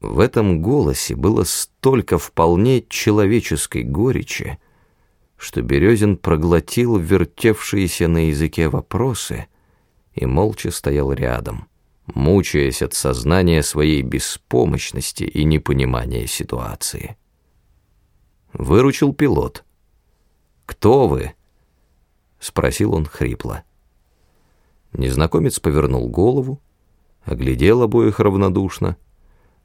В этом голосе было столько вполне человеческой горечи, что Березин проглотил вертевшиеся на языке вопросы и молча стоял рядом, мучаясь от сознания своей беспомощности и непонимания ситуации. Выручил пилот. «Кто вы?» — спросил он хрипло. Незнакомец повернул голову, оглядел обоих равнодушно,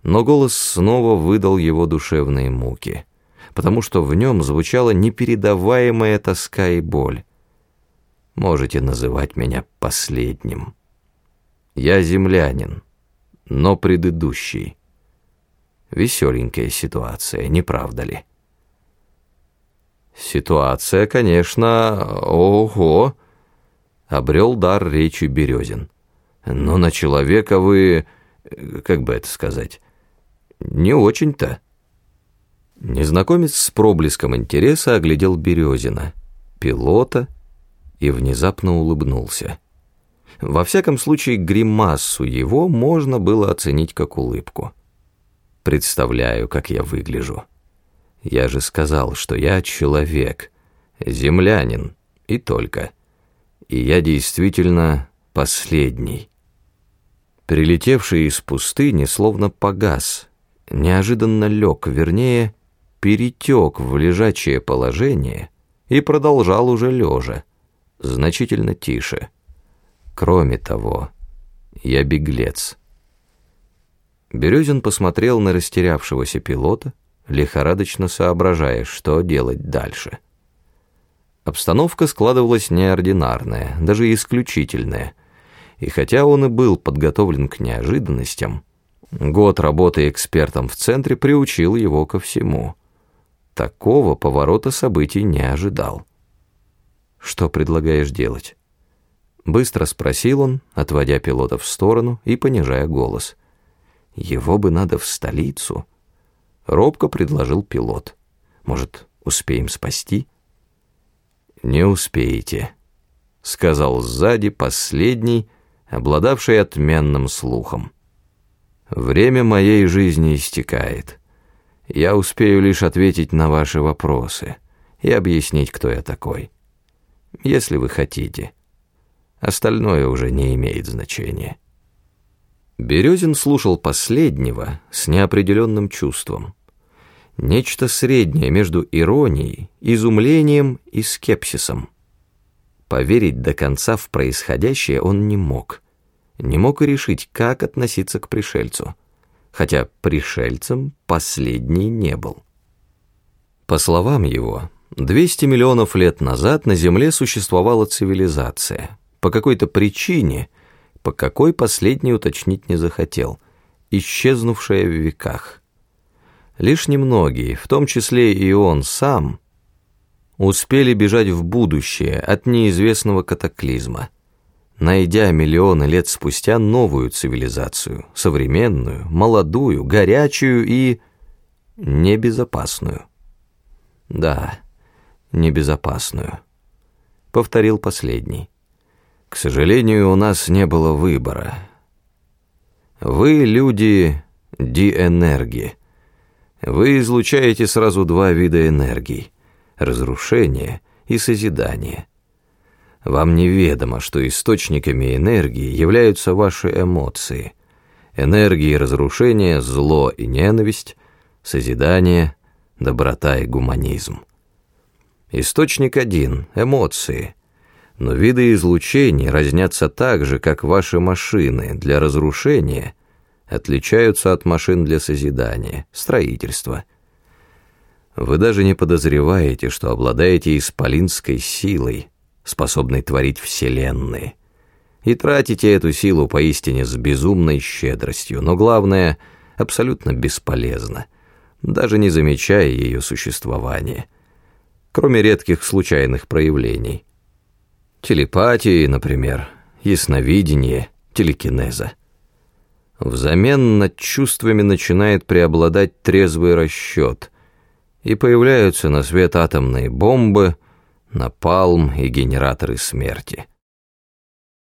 но голос снова выдал его душевные муки, потому что в нем звучала непередаваемая тоска и боль. Можете называть меня последним. Я землянин, но предыдущий. Веселенькая ситуация, не правда ли? Ситуация, конечно, ого, обрел дар речи Березин. Но на человека вы, как бы это сказать, не очень-то. Незнакомец с проблеском интереса оглядел Березина, пилота, и внезапно улыбнулся. Во всяком случае, гримасу его можно было оценить как улыбку. Представляю, как я выгляжу. Я же сказал, что я человек, землянин, и только. И я действительно последний. Прилетевший из пустыни словно погас, неожиданно лег, вернее, перетек в лежачее положение и продолжал уже лежа, значительно тише. Кроме того, я беглец. Березин посмотрел на растерявшегося пилота, лихорадочно соображая, что делать дальше. Обстановка складывалась неординарная, даже исключительная, и хотя он и был подготовлен к неожиданностям, Год работы экспертом в центре приучил его ко всему. Такого поворота событий не ожидал. «Что предлагаешь делать?» Быстро спросил он, отводя пилота в сторону и понижая голос. «Его бы надо в столицу», — робко предложил пилот. «Может, успеем спасти?» «Не успеете», — сказал сзади последний, обладавший отменным слухом. Время моей жизни истекает. Я успею лишь ответить на ваши вопросы и объяснить, кто я такой. Если вы хотите. Остальное уже не имеет значения. Березин слушал последнего с неопределенным чувством. Нечто среднее между иронией, изумлением и скепсисом. Поверить до конца в происходящее он не мог не мог и решить, как относиться к пришельцу, хотя пришельцем последний не был. По словам его, 200 миллионов лет назад на Земле существовала цивилизация. По какой-то причине, по какой последний уточнить не захотел, исчезнувшая в веках. Лишь немногие, в том числе и он сам, успели бежать в будущее от неизвестного катаклизма – найдя миллионы лет спустя новую цивилизацию, современную, молодую, горячую и небезопасную. Да, небезопасную, повторил последний. К сожалению, у нас не было выбора. Вы, люди, ди-энергии. Вы излучаете сразу два вида энергии — разрушение и созидание — вам неведомо, что источниками энергии являются ваши эмоции. Энергии разрушения, зло и ненависть, созидание, доброта и гуманизм. Источник один — эмоции. Но виды излучений разнятся так же, как ваши машины для разрушения отличаются от машин для созидания, строительства. Вы даже не подозреваете, что обладаете исполинской силой, способный творить вселенные. И тратите эту силу поистине с безумной щедростью, но главное, абсолютно бесполезно, даже не замечая ее существования, кроме редких случайных проявлений. Телепатии, например, ясновидение, телекинеза. Взамен над чувствами начинает преобладать трезвый расчет, и появляются на свет атомные бомбы — напалм и генераторы смерти.